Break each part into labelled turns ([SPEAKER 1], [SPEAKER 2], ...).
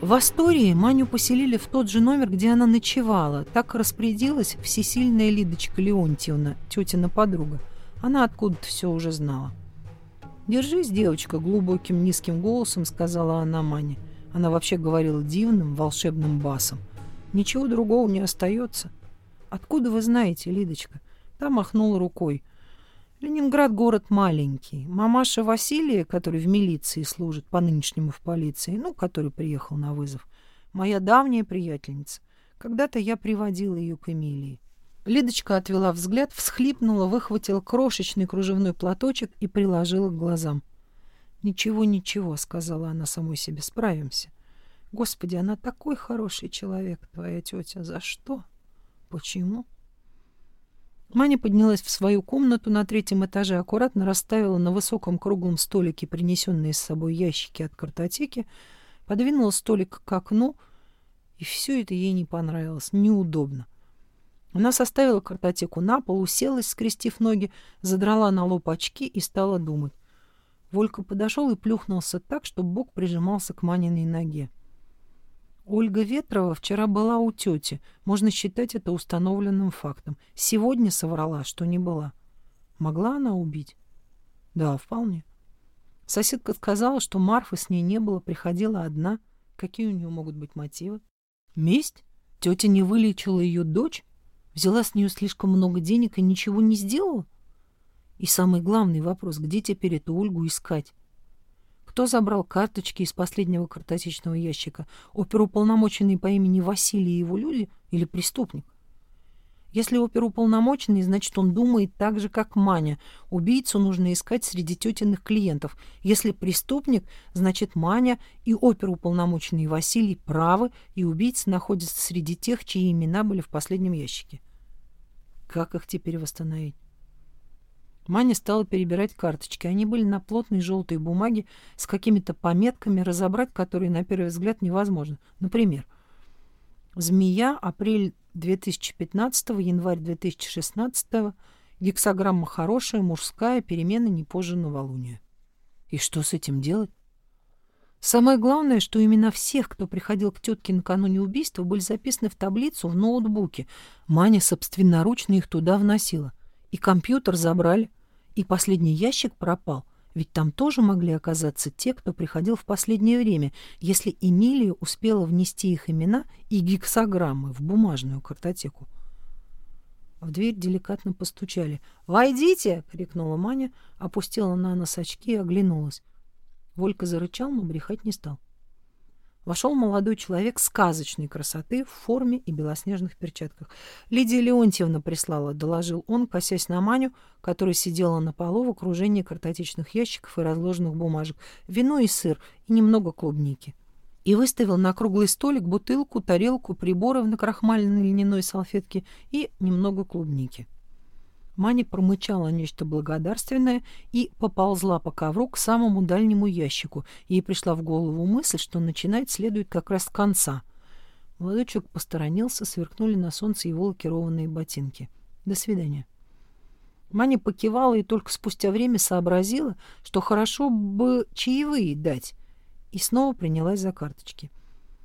[SPEAKER 1] В Астории Маню поселили в тот же номер, где она ночевала. Так распорядилась всесильная Лидочка Леонтьевна, тетина подруга. Она откуда-то все уже знала. «Держись, девочка», — глубоким низким голосом сказала она Мане. Она вообще говорила дивным, волшебным басом. «Ничего другого не остается». «Откуда вы знаете, Лидочка?» Та махнула рукой. Ленинград город маленький. Мамаша Василия, который в милиции служит, по нынешнему в полиции, ну, который приехал на вызов, моя давняя приятельница. Когда-то я приводила ее к Эмилии. Лидочка отвела взгляд, всхлипнула, выхватила крошечный кружевной платочек и приложила к глазам. «Ничего, ничего», — сказала она самой себе, — «справимся». «Господи, она такой хороший человек, твоя тетя. За что? Почему?» Маня поднялась в свою комнату на третьем этаже, аккуратно расставила на высоком круглом столике принесенные с собой ящики от картотеки, подвинула столик к окну, и все это ей не понравилось, неудобно. Она составила картотеку на пол, уселась, скрестив ноги, задрала на лоб очки и стала думать. Волька подошел и плюхнулся так, что бок прижимался к Маниной ноге. Ольга Ветрова вчера была у тети. Можно считать это установленным фактом. Сегодня соврала, что не была. Могла она убить? Да, вполне. Соседка сказала, что Марфы с ней не было, приходила одна. Какие у нее могут быть мотивы? Месть? Тетя не вылечила ее дочь? Взяла с нее слишком много денег и ничего не сделала? И самый главный вопрос, где теперь эту Ольгу искать? Кто забрал карточки из последнего картотечного ящика? Оперуполномоченный по имени Василий и его люди или преступник? Если оперуполномоченный, значит, он думает так же, как Маня. Убийцу нужно искать среди тетиных клиентов. Если преступник, значит, Маня и оперуполномоченный Василий правы, и убийца находится среди тех, чьи имена были в последнем ящике. Как их теперь восстановить? Маня стала перебирать карточки. Они были на плотной желтой бумаге с какими-то пометками, разобрать которые на первый взгляд невозможно. Например, «Змея. Апрель 2015, январь 2016, гексограмма хорошая, мужская, перемена не позже новолуния». И что с этим делать? Самое главное, что имена всех, кто приходил к тетке накануне убийства, были записаны в таблицу в ноутбуке. Маня собственноручно их туда вносила. И компьютер забрали. И последний ящик пропал, ведь там тоже могли оказаться те, кто приходил в последнее время, если Эмилия успела внести их имена и гексограммы в бумажную картотеку. В дверь деликатно постучали. «Войдите!» — крикнула Маня, опустила на нос очки и оглянулась. Волька зарычал, но брехать не стал. Вошел молодой человек сказочной красоты в форме и белоснежных перчатках. «Лидия Леонтьевна прислала», — доложил он, косясь на Маню, которая сидела на полу в окружении картотечных ящиков и разложенных бумажек, вино и сыр, и немного клубники. И выставил на круглый столик бутылку, тарелку, приборы в накрахмаленной льняной салфетке и немного клубники. Маня промычала нечто благодарственное и поползла по ковру к самому дальнему ящику. Ей пришла в голову мысль, что начинать следует как раз с конца. Молодой человек посторонился, сверкнули на солнце его лакированные ботинки. «До свидания». Маня покивала и только спустя время сообразила, что хорошо бы чаевые дать, и снова принялась за карточки.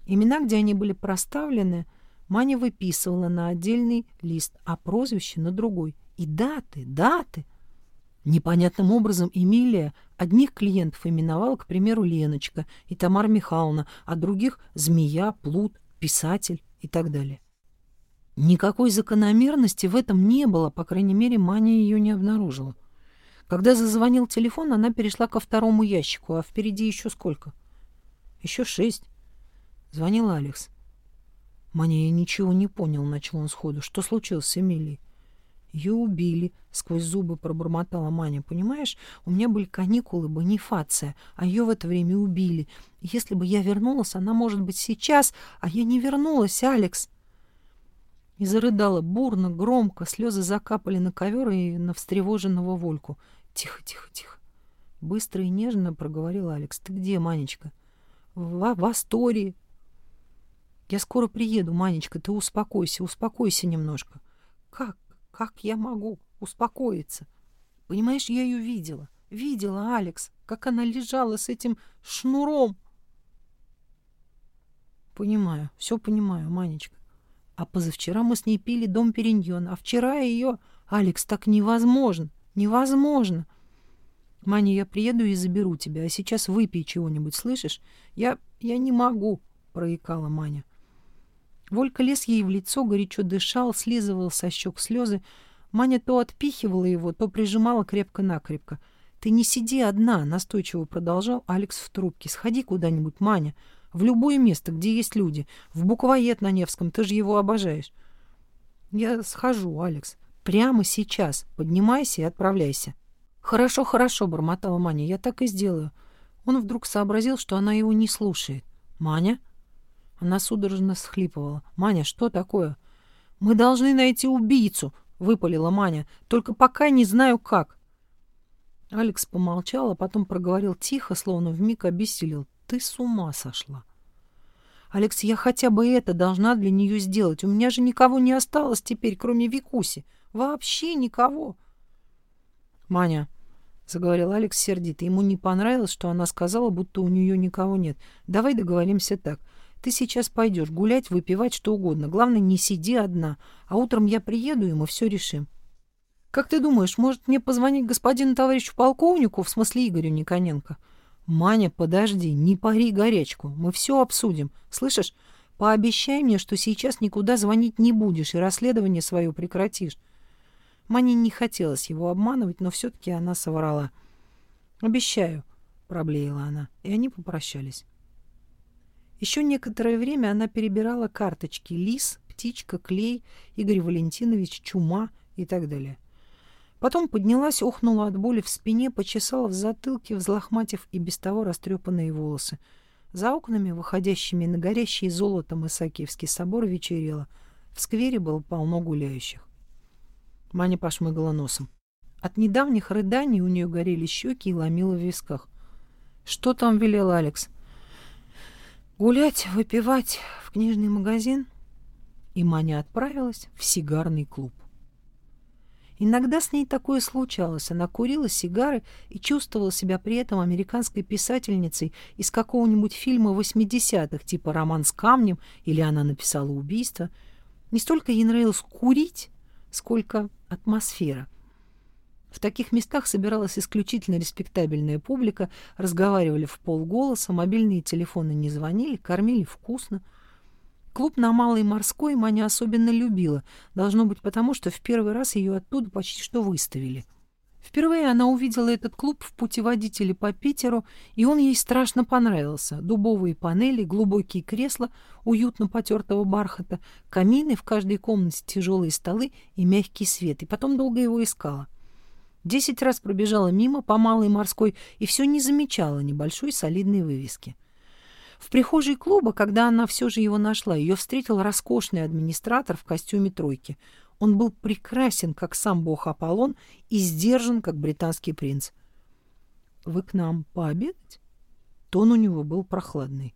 [SPEAKER 1] Имена, где они были проставлены, Маня выписывала на отдельный лист, а прозвище на другой — и даты, даты. Непонятным образом Эмилия одних клиентов именовала, к примеру, Леночка и Тамара Михайловна, а других — Змея, Плут, Писатель и так далее. Никакой закономерности в этом не было, по крайней мере, Маня ее не обнаружила. Когда зазвонил телефон, она перешла ко второму ящику, а впереди еще сколько? Еще шесть. Звонил Алекс. Маня, я ничего не понял, начал он сходу. Что случилось с Эмилией? Ее убили, сквозь зубы пробормотала Маня. Понимаешь, у меня были каникулы, бонифация, а ее в это время убили. Если бы я вернулась, она, может быть, сейчас, а я не вернулась, Алекс. И зарыдала бурно, громко, слезы закапали на ковер и на встревоженного Вольку. Тихо, тихо, тихо. Быстро и нежно проговорил Алекс. Ты где, Манечка? В, в Астории. Я скоро приеду, Манечка, ты успокойся, успокойся немножко. Как? Как я могу успокоиться? Понимаешь, я ее видела. Видела, Алекс, как она лежала с этим шнуром. Понимаю, все понимаю, Манечка. А позавчера мы с ней пили дом Периньон, а вчера ее... Алекс, так невозможно, невозможно. Маня, я приеду и заберу тебя, а сейчас выпей чего-нибудь, слышишь? Я... я не могу, проикала Маня. Волька лез ей в лицо, горячо дышал, слизывал со щек слезы. Маня то отпихивала его, то прижимала крепко-накрепко. «Ты не сиди одна», — настойчиво продолжал Алекс в трубке. «Сходи куда-нибудь, Маня, в любое место, где есть люди. В буквоед на Невском, ты же его обожаешь». «Я схожу, Алекс. Прямо сейчас. Поднимайся и отправляйся». «Хорошо, хорошо», — бормотала Маня, — «я так и сделаю». Он вдруг сообразил, что она его не слушает. «Маня?» Она судорожно схлипывала. «Маня, что такое?» «Мы должны найти убийцу», — выпалила Маня. «Только пока не знаю как». Алекс помолчал, а потом проговорил тихо, словно вмиг обессилел. «Ты с ума сошла». «Алекс, я хотя бы это должна для нее сделать. У меня же никого не осталось теперь, кроме Викуси. Вообще никого». «Маня, — заговорил Алекс сердито. Ему не понравилось, что она сказала, будто у нее никого нет. «Давай договоримся так. Ты сейчас пойдешь гулять, выпивать, что угодно. Главное, не сиди одна. А утром я приеду, и мы все решим». «Как ты думаешь, может мне позвонить господину товарищу полковнику, в смысле Игорю Никоненко?» «Маня, подожди, не пари горячку. Мы все обсудим. Слышишь? Пообещай мне, что сейчас никуда звонить не будешь и расследование свое прекратишь. Мане не хотелось его обманывать, но все-таки она соврала. «Обещаю», — проблеяла она, и они попрощались. Еще некоторое время она перебирала карточки «Лис», «Птичка», «Клей», «Игорь Валентинович», «Чума» и так далее. Потом поднялась, охнула от боли в спине, почесала в затылке, взлохматив и без того растрепанные волосы. За окнами, выходящими на горящий золотом Исаакиевский собор, вечерело. В сквере было полно гуляющих. Маня пошмыгала носом. От недавних рыданий у нее горели щеки и ломило в висках. «Что там велел Алекс?» «Гулять, выпивать в книжный магазин?» И Маня отправилась в сигарный клуб. Иногда с ней такое случалось. Она курила сигары и чувствовала себя при этом американской писательницей из какого-нибудь фильма 80-х, типа «Роман с камнем» или «Она написала убийство». Не столько ей нравилось курить, сколько атмосфера. В таких местах собиралась исключительно респектабельная публика, разговаривали в полголоса, мобильные телефоны не звонили, кормили вкусно. Клуб на Малой Морской Маня особенно любила, должно быть потому, что в первый раз ее оттуда почти что выставили. Впервые она увидела этот клуб в путеводителе по Питеру, и он ей страшно понравился. Дубовые панели, глубокие кресла, уютно потертого бархата, камины в каждой комнате, тяжелые столы и мягкий свет. И потом долго его искала. Десять раз пробежала мимо по Малой Морской и все не замечала небольшой солидной вывески. В прихожей клуба, когда она все же его нашла, ее встретил роскошный администратор в костюме тройки — он был прекрасен, как сам бог Аполлон, и сдержан, как британский принц. «Вы к нам пообедать?» Тон у него был прохладный.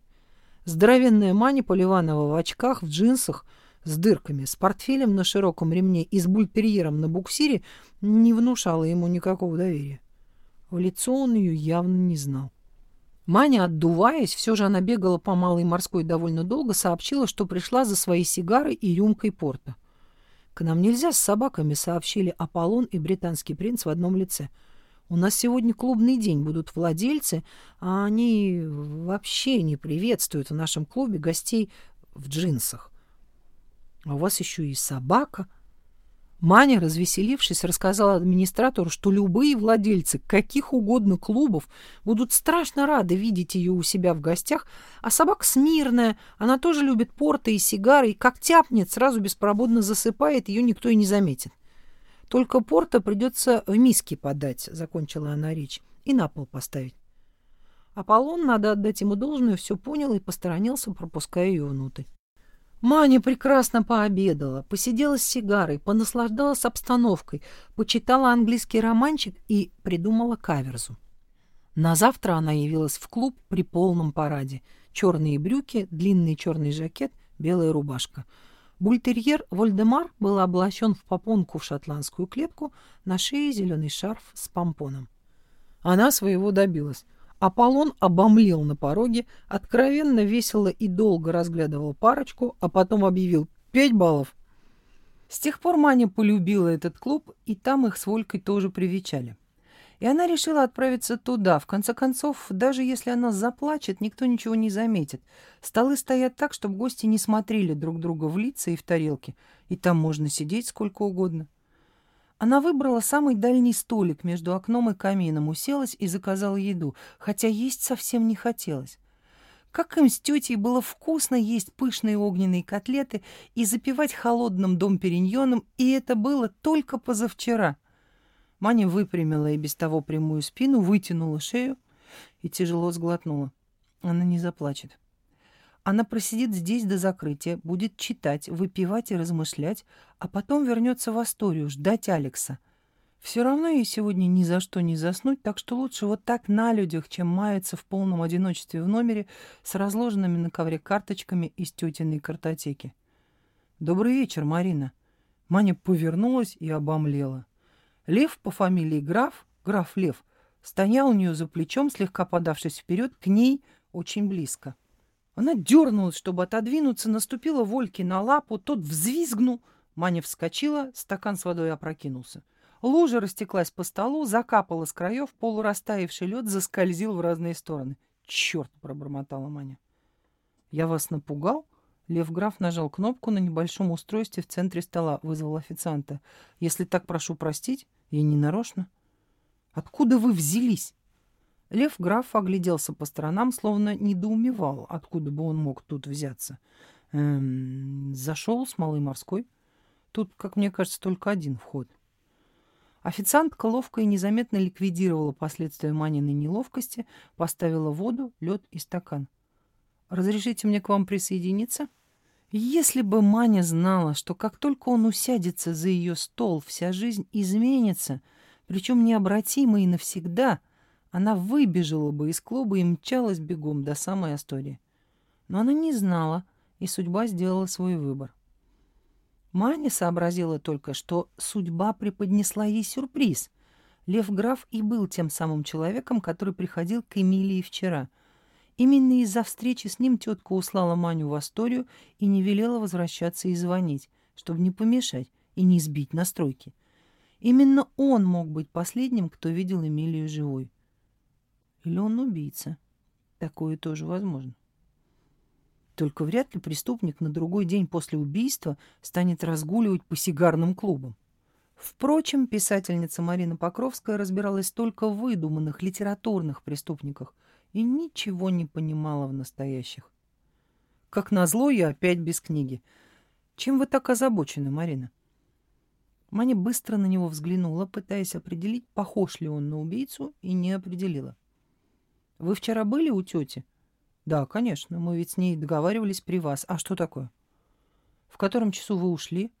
[SPEAKER 1] Здоровенная Маня Поливанова в очках, в джинсах, с дырками, с портфелем на широком ремне и с бультерьером на буксире не внушала ему никакого доверия. В лицо он ее явно не знал. Маня, отдуваясь, все же она бегала по Малой Морской довольно долго, сообщила, что пришла за своей сигарой и рюмкой порта. К нам нельзя с собаками, сообщили Аполлон и британский принц в одном лице. У нас сегодня клубный день, будут владельцы, а они вообще не приветствуют в нашем клубе гостей в джинсах. А у вас еще и собака — Маня, развеселившись, рассказала администратору, что любые владельцы каких угодно клубов будут страшно рады видеть ее у себя в гостях, а собака смирная, она тоже любит порты и сигары, и как тяпнет, сразу беспробудно засыпает, ее никто и не заметит. Только порта придется в миске подать, закончила она речь, и на пол поставить. Аполлон, надо отдать ему должное, все понял и посторонился, пропуская ее внутрь. Маня прекрасно пообедала, посидела с сигарой, понаслаждалась обстановкой, почитала английский романчик и придумала каверзу. На завтра она явилась в клуб при полном параде. Черные брюки, длинный черный жакет, белая рубашка. Бультерьер Вольдемар был облачен в попонку в шотландскую клетку, на шее зеленый шарф с помпоном. Она своего добилась. Аполлон обомлел на пороге, откровенно весело и долго разглядывал парочку, а потом объявил «Пять баллов». С тех пор Маня полюбила этот клуб, и там их с Волькой тоже привечали. И она решила отправиться туда. В конце концов, даже если она заплачет, никто ничего не заметит. Столы стоят так, чтобы гости не смотрели друг друга в лица и в тарелки. И там можно сидеть сколько угодно. Она выбрала самый дальний столик между окном и камином, уселась и заказала еду, хотя есть совсем не хотелось. Как им с тетей было вкусно есть пышные огненные котлеты и запивать холодным дом периньоном, и это было только позавчера. Маня выпрямила и без того прямую спину, вытянула шею и тяжело сглотнула. Она не заплачет. Она просидит здесь до закрытия, будет читать, выпивать и размышлять, а потом вернется в Асторию ждать Алекса — все равно ей сегодня ни за что не заснуть, так что лучше вот так на людях, чем маяться в полном одиночестве в номере с разложенными на ковре карточками из тетиной картотеки. «Добрый вечер, Марина». Маня повернулась и обомлела. Лев по фамилии Граф, граф Лев, стоял у нее за плечом, слегка подавшись вперед, к ней очень близко. Она дернулась, чтобы отодвинуться, наступила Вольке на лапу, тот взвизгнул. Маня вскочила, стакан с водой опрокинулся. Лужа растеклась по столу, закапала с краев, полурастаявший лед заскользил в разные стороны. «Черт!» — пробормотала Маня. «Я вас напугал?» Лев Граф нажал кнопку на небольшом устройстве в центре стола, вызвал официанта. «Если так прошу простить, я не нарочно». «Откуда вы взялись?» Лев Граф огляделся по сторонам, словно недоумевал, откуда бы он мог тут взяться. «Эм, зашел с Малой Морской. Тут, как мне кажется, только один вход». Официантка ловко и незаметно ликвидировала последствия Маниной неловкости, поставила воду, лед и стакан. «Разрешите мне к вам присоединиться?» Если бы Маня знала, что как только он усядется за ее стол, вся жизнь изменится, причем необратимо и навсегда, она выбежала бы из клуба и мчалась бегом до самой Астории. Но она не знала, и судьба сделала свой выбор. Маня сообразила только, что судьба преподнесла ей сюрприз. Лев Граф и был тем самым человеком, который приходил к Эмилии вчера. Именно из-за встречи с ним тетка услала Маню в Асторию и не велела возвращаться и звонить, чтобы не помешать и не сбить настройки. Именно он мог быть последним, кто видел Эмилию живой. Или он убийца. Такое тоже возможно. Только вряд ли преступник на другой день после убийства станет разгуливать по сигарным клубам. Впрочем, писательница Марина Покровская разбиралась только в выдуманных литературных преступниках и ничего не понимала в настоящих. Как назло, я опять без книги. Чем вы так озабочены, Марина? Маня быстро на него взглянула, пытаясь определить, похож ли он на убийцу, и не определила. «Вы вчера были у тети?» Да, конечно, мы ведь с ней договаривались при вас. А что такое? В котором часу вы ушли?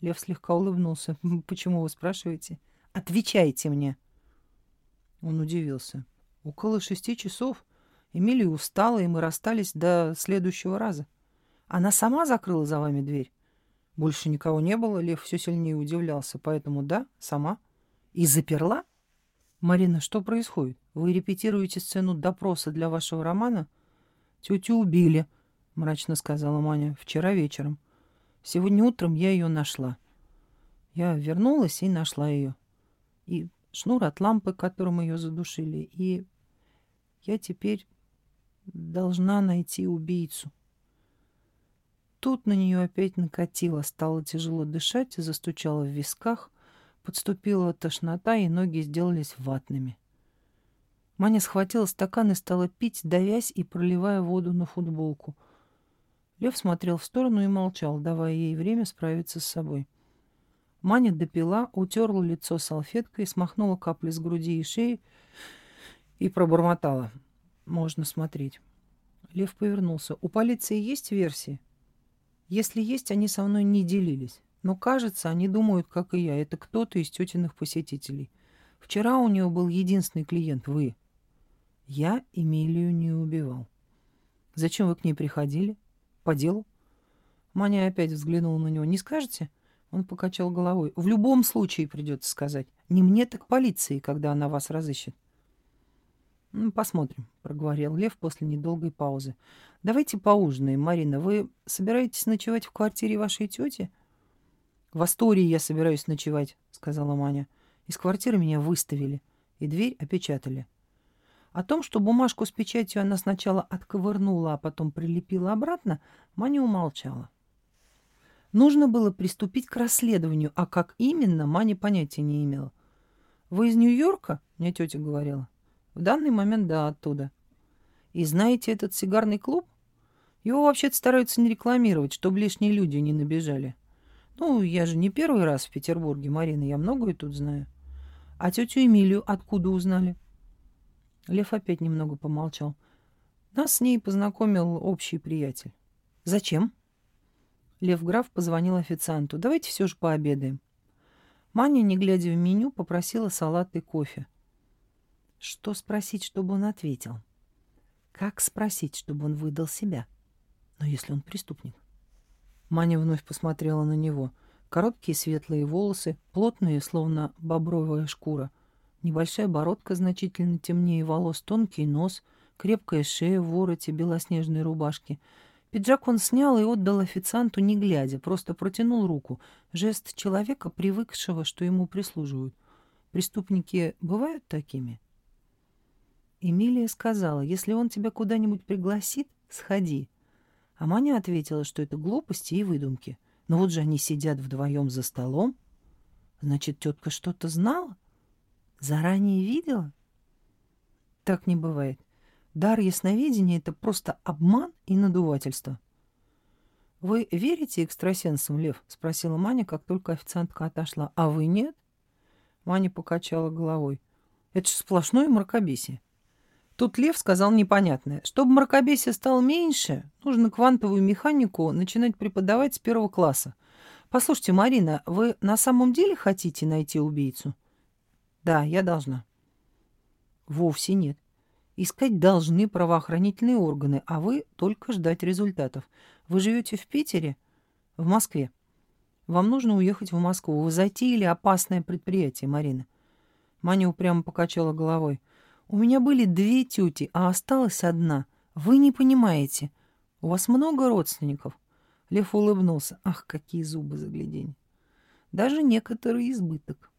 [SPEAKER 1] Лев слегка улыбнулся. Почему вы спрашиваете? Отвечайте мне. Он удивился. Около шести часов. Эмилия устала, и мы расстались до следующего раза. Она сама закрыла за вами дверь? Больше никого не было, Лев все сильнее удивлялся. Поэтому да, сама. И заперла? Марина, что происходит? Вы репетируете сцену допроса для вашего романа? — Тетю убили, мрачно сказала Маня, вчера вечером. Сегодня утром я ее нашла. Я вернулась и нашла ее. И шнур от лампы, которым ее задушили. И я теперь должна найти убийцу. Тут на нее опять накатило, стало тяжело дышать, застучало в висках, подступила тошнота, и ноги сделались ватными. Маня схватила стакан и стала пить, давясь и проливая воду на футболку. Лев смотрел в сторону и молчал, давая ей время справиться с собой. Маня допила, утерла лицо салфеткой, смахнула капли с груди и шеи и пробормотала. «Можно смотреть». Лев повернулся. «У полиции есть версии?» «Если есть, они со мной не делились. Но, кажется, они думают, как и я. Это кто-то из тетиных посетителей. Вчера у него был единственный клиент — вы. Я Эмилию не убивал. Зачем вы к ней приходили? По делу? Маня опять взглянула на него. Не скажете? Он покачал головой. В любом случае придется сказать. Не мне, так полиции, когда она вас разыщет. Ну, посмотрим, проговорил Лев после недолгой паузы. Давайте поужинаем, Марина. Вы собираетесь ночевать в квартире вашей тети? В Астории я собираюсь ночевать, сказала Маня. Из квартиры меня выставили, и дверь опечатали. О том, что бумажку с печатью она сначала отковырнула, а потом прилепила обратно, Маня умолчала. Нужно было приступить к расследованию, а как именно, Маня понятия не имела. «Вы из Нью-Йорка?» — мне тетя говорила. В данный момент, да, оттуда. И знаете этот сигарный клуб? Его вообще-то стараются не рекламировать, чтобы лишние люди не набежали. Ну, я же не первый раз в Петербурге, Марина, я многое тут знаю. А тетю Эмилию откуда узнали? Лев опять немного помолчал. Нас с ней познакомил общий приятель. Зачем? Лев Граф позвонил официанту. Давайте все же пообедаем. Маня, не глядя в меню, попросила салат и кофе. Что спросить, чтобы он ответил? Как спросить, чтобы он выдал себя? Но если он преступник? Маня вновь посмотрела на него. Короткие светлые волосы, плотные, словно бобровая шкура. Небольшая бородка значительно темнее волос, тонкий нос, крепкая шея в вороте белоснежной рубашки. Пиджак он снял и отдал официанту, не глядя, просто протянул руку. Жест человека, привыкшего, что ему прислуживают. Преступники бывают такими? — Эмилия сказала, если он тебя куда-нибудь пригласит, сходи. А Маня ответила, что это глупости и выдумки. Но вот же они сидят вдвоем за столом. Значит, тетка что-то знала? Заранее видела? Так не бывает. Дар ясновидения — это просто обман и надувательство. «Вы верите экстрасенсам, Лев?» — спросила Маня, как только официантка отошла. «А вы нет?» Маня покачала головой. «Это же сплошное мракобесие. Тут Лев сказал непонятное. Чтобы мракобесие стало меньше, нужно квантовую механику начинать преподавать с первого класса. Послушайте, Марина, вы на самом деле хотите найти убийцу? Да, я должна. Вовсе нет. Искать должны правоохранительные органы, а вы только ждать результатов. Вы живете в Питере? В Москве. Вам нужно уехать в Москву. Вы затеяли опасное предприятие, Марина. Маня упрямо покачала головой. У меня были две тети, а осталась одна. Вы не понимаете. У вас много родственников?» Лев улыбнулся. «Ах, какие зубы загляденье! Даже некоторый избыток.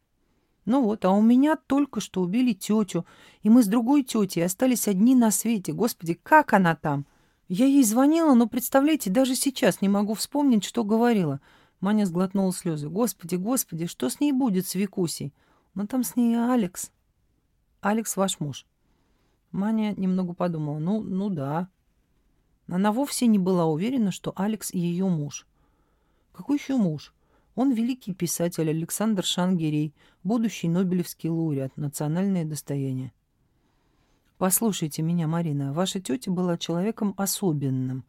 [SPEAKER 1] Ну вот, а у меня только что убили тетю, и мы с другой тетей остались одни на свете. Господи, как она там? Я ей звонила, но, представляете, даже сейчас не могу вспомнить, что говорила. Маня сглотнула слезы. Господи, господи, что с ней будет с Викусей? Но там с ней Алекс. Алекс ваш муж. Маня немного подумала. Ну, ну да. Она вовсе не была уверена, что Алекс ее муж. Какой еще муж? Он великий писатель Александр Шангирей, будущий Нобелевский лауреат, национальное достояние. Послушайте меня, Марина, ваша тетя была человеком особенным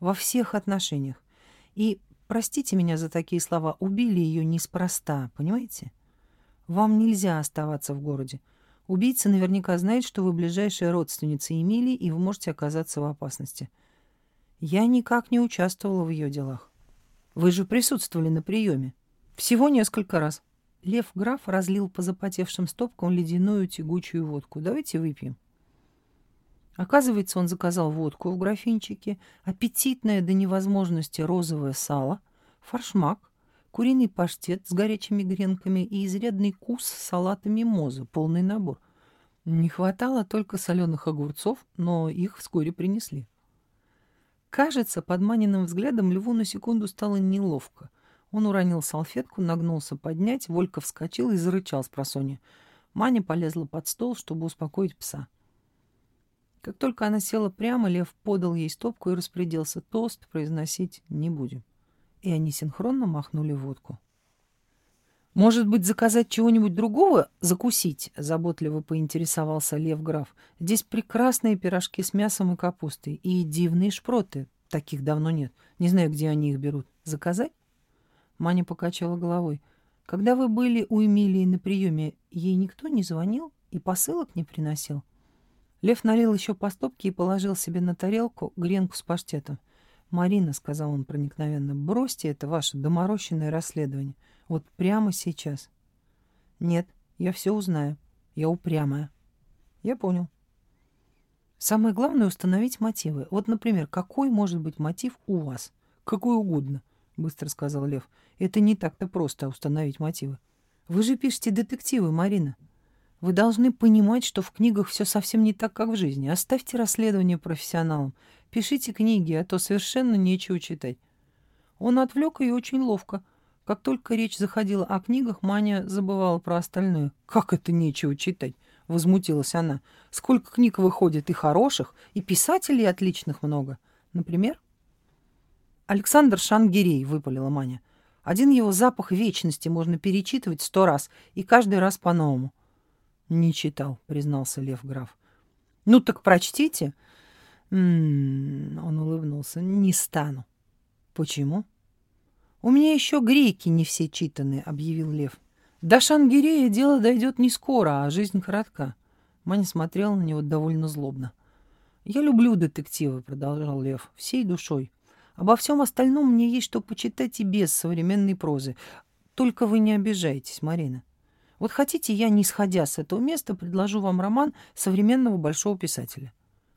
[SPEAKER 1] во всех отношениях. И, простите меня за такие слова, убили ее неспроста, понимаете? Вам нельзя оставаться в городе. Убийца наверняка знает, что вы ближайшая родственница Эмилии, и вы можете оказаться в опасности. Я никак не участвовала в ее делах. Вы же присутствовали на приеме. Всего несколько раз. Лев Граф разлил по запотевшим стопкам ледяную тягучую водку. Давайте выпьем. Оказывается, он заказал водку в графинчике, аппетитное до невозможности розовое сало, форшмак, куриный паштет с горячими гренками и изрядный кус с салатами моза, полный набор. Не хватало только соленых огурцов, но их вскоре принесли. Кажется, под Маниным взглядом Льву на секунду стало неловко. Он уронил салфетку, нагнулся поднять, Волька вскочил и зарычал с просони. Маня полезла под стол, чтобы успокоить пса. Как только она села прямо, Лев подал ей стопку и распорядился. Тост произносить не будем и они синхронно махнули водку. «Может быть, заказать чего-нибудь другого закусить?» — заботливо поинтересовался Лев Граф. «Здесь прекрасные пирожки с мясом и капустой и дивные шпроты. Таких давно нет. Не знаю, где они их берут. Заказать?» Маня покачала головой. «Когда вы были у Эмилии на приеме, ей никто не звонил и посылок не приносил?» Лев налил еще по стопке и положил себе на тарелку гренку с паштетом. «Марина», — сказал он проникновенно, — «бросьте это ваше доморощенное расследование. Вот прямо сейчас». «Нет, я все узнаю. Я упрямая». «Я понял». Самое главное — установить мотивы. Вот, например, какой может быть мотив у вас? Какой угодно, — быстро сказал Лев. Это не так-то просто установить мотивы. Вы же пишете детективы, Марина. Вы должны понимать, что в книгах все совсем не так, как в жизни. Оставьте расследование профессионалам. Пишите книги, а то совершенно нечего читать. Он отвлек ее очень ловко. Как только речь заходила о книгах, Маня забывала про остальное. «Как это нечего читать?» — возмутилась она. «Сколько книг выходит и хороших, и писателей отличных много. Например?» «Александр Шангирей», — выпалила Маня. «Один его запах вечности можно перечитывать сто раз, и каждый раз по-новому». «Не читал», — признался Лев граф. «Ну так прочтите». М -м -м, он улыбнулся. «Не стану». «Почему?» «У меня еще греки не все читаны», — объявил Лев. До Шангирея дело дойдет не скоро, а жизнь коротка. Маня смотрела на него довольно злобно. «Я люблю детективы», — продолжал Лев, — «всей душой. Обо всем остальном мне есть что почитать и без современной прозы. Только вы не обижайтесь, Марина. Вот хотите, я, не сходя с этого места, предложу вам роман современного большого писателя».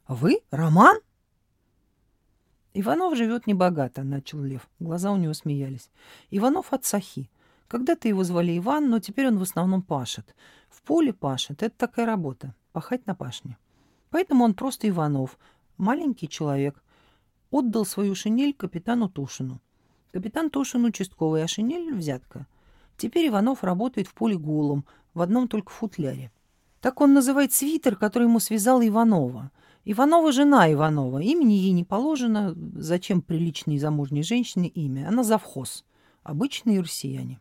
[SPEAKER 1] «Вы? Роман?» «Иванов живет небогато», — начал Лев. Глаза у него смеялись. «Иванов от Сахи. Когда-то его звали Иван, но теперь он в основном пашет. В поле пашет. Это такая работа. Пахать на пашне. Поэтому он просто Иванов. Маленький человек. Отдал свою шинель капитану Тушину. Капитан Тушин участковый, а шинель — взятка. Теперь Иванов работает в поле голым, в одном только футляре. Так он называет свитер, который ему связал Иванова. Иванова жена Иванова. Имени ей не положено. Зачем приличной замужней женщине имя? Она завхоз. Обычные россияне.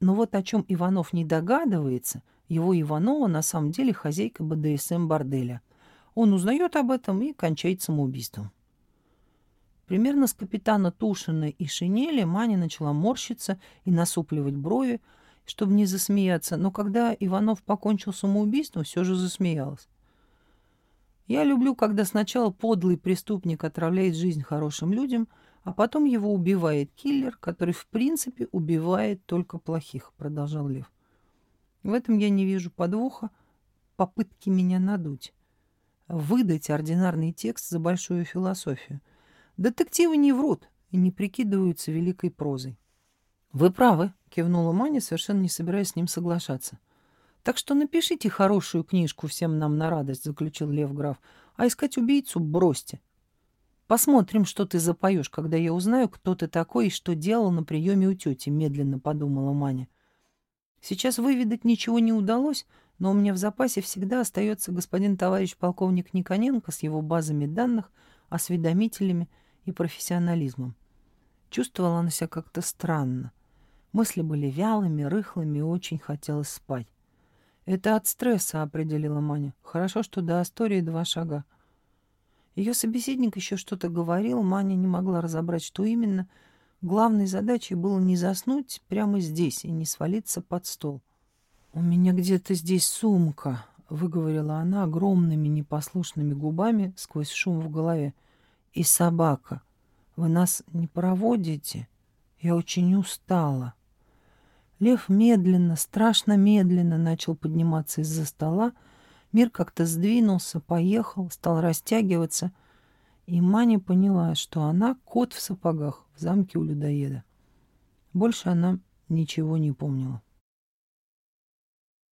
[SPEAKER 1] Но вот о чем Иванов не догадывается, его Иванова на самом деле хозяйка БДСМ борделя. Он узнает об этом и кончает самоубийством. Примерно с капитана Тушина и Шинели Маня начала морщиться и насупливать брови, чтобы не засмеяться, но когда Иванов покончил самоубийством, все же засмеялась. Я люблю, когда сначала подлый преступник отравляет жизнь хорошим людям – а потом его убивает киллер, который в принципе убивает только плохих, продолжал Лев. В этом я не вижу подвоха, попытки меня надуть. Выдать ординарный текст за большую философию. Детективы не врут и не прикидываются великой прозой. «Вы правы», — кивнула Маня, совершенно не собираясь с ним соглашаться. «Так что напишите хорошую книжку всем нам на радость», — заключил Лев граф, «а искать убийцу бросьте. Посмотрим, что ты запоешь, когда я узнаю, кто ты такой и что делал на приеме у тети, медленно подумала Маня. Сейчас выведать ничего не удалось, но у меня в запасе всегда остается господин товарищ полковник Никоненко с его базами данных, осведомителями и профессионализмом. Чувствовала она себя как-то странно. Мысли были вялыми, рыхлыми и очень хотелось спать. «Это от стресса», — определила Маня. «Хорошо, что до Астории два шага». Ее собеседник еще что-то говорил, Маня не могла разобрать, что именно. Главной задачей было не заснуть прямо здесь и не свалиться под стол. «У меня где-то здесь сумка», — выговорила она огромными непослушными губами сквозь шум в голове. «И собака. Вы нас не проводите? Я очень устала». Лев медленно, страшно медленно начал подниматься из-за стола, — Мир как-то сдвинулся, поехал, стал растягиваться, и Маня поняла, что она кот в сапогах в замке у людоеда. Больше она ничего не помнила.